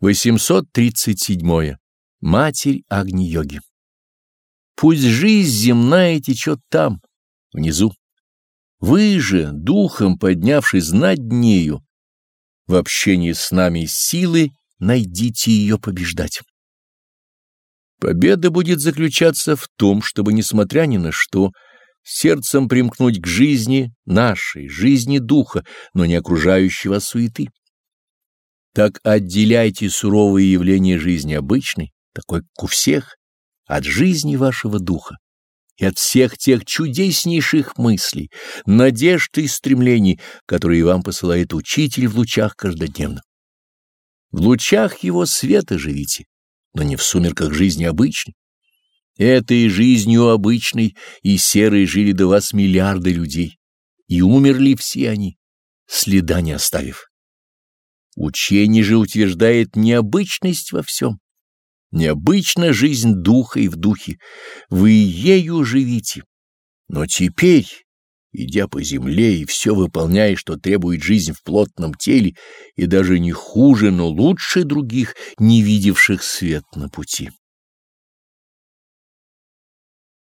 837. Матерь Агни-йоги. Пусть жизнь земная течет там, внизу. Вы же, духом поднявшись над нею, в общении с нами силы найдите ее побеждать. Победа будет заключаться в том, чтобы, несмотря ни на что, сердцем примкнуть к жизни нашей, жизни духа, но не окружающего суеты. Так отделяйте суровые явления жизни обычной, такой как у всех, от жизни вашего духа и от всех тех чудеснейших мыслей, надежд и стремлений, которые вам посылает учитель в лучах каждодневно. В лучах его света живите, но не в сумерках жизни обычной. Этой жизнью обычной и серой жили до вас миллиарды людей, и умерли все они, следа не оставив. Учение же утверждает необычность во всем. Необычна жизнь духа и в духе. Вы ею живите. Но теперь, идя по земле и все выполняя, что требует жизнь в плотном теле, и даже не хуже, но лучше других, не видевших свет на пути.